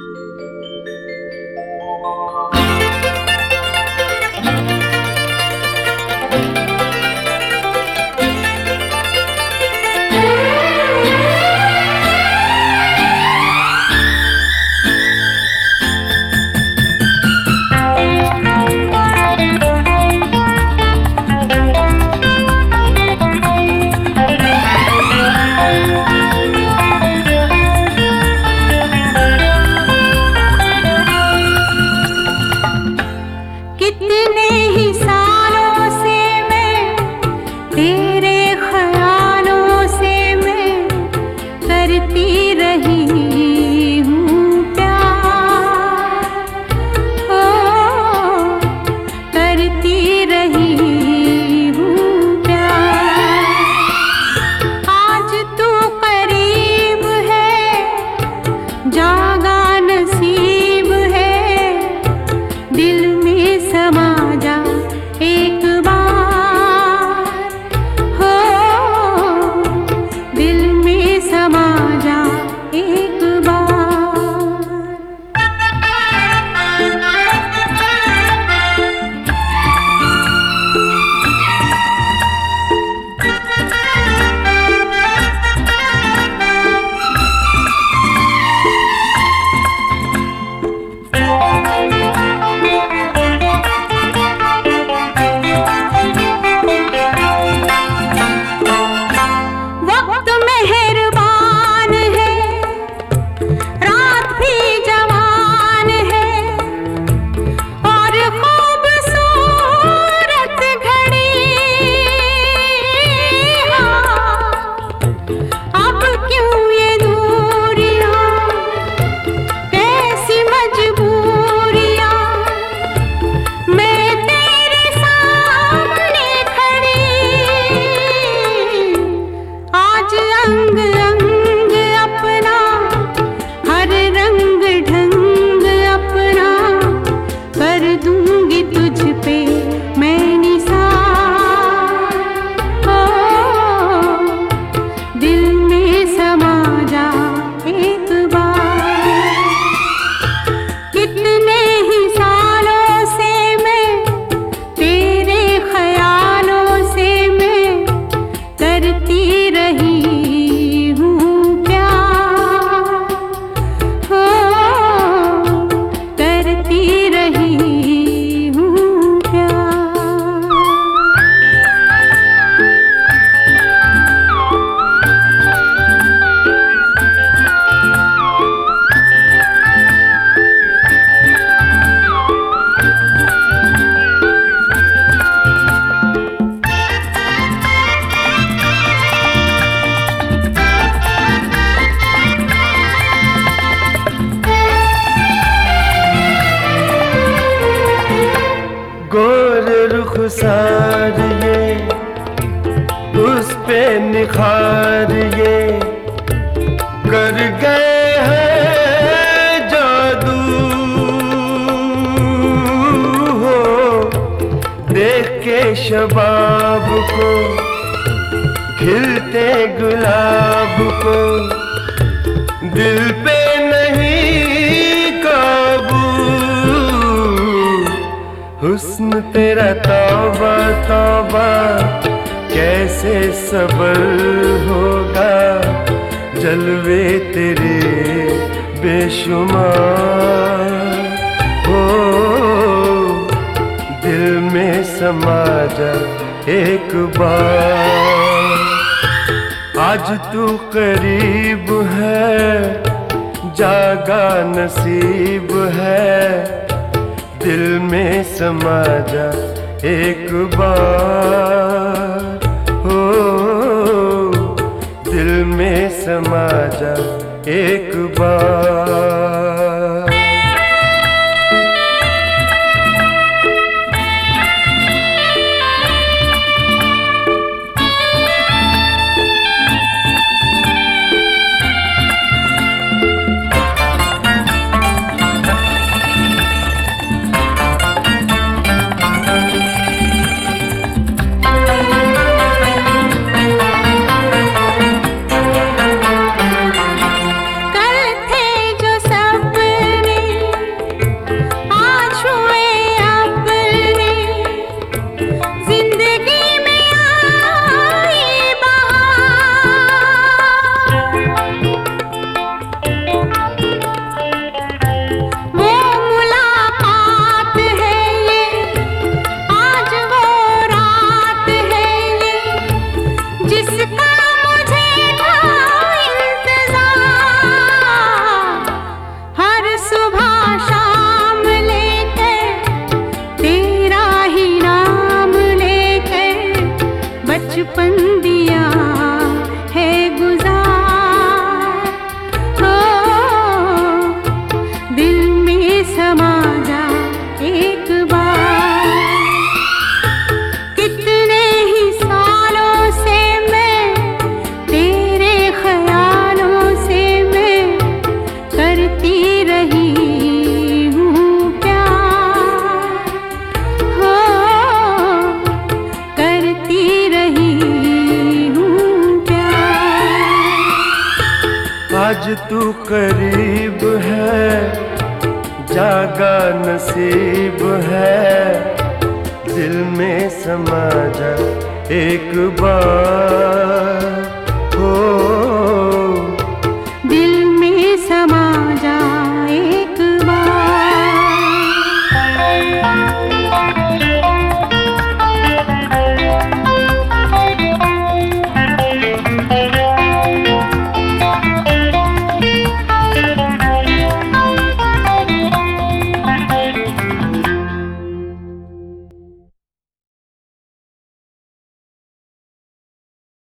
Música ये, उस पे निखार ये। कर गए हैं जादू, हो, देख के शबाब को, खिलते गुलाब को। दिल पे हुस्न तेरा तौबा तौबा कैसे सबर होगा जलवे तेरे बेशुमार? हो दिल में समा जा एक बार। आज तू करीब है, जागा नसीब है। दिल में समा जा एक बार। हो दिल में समा जा एक बार। तू करीब है जागा नसीब है। दिल में समा जा एक बार।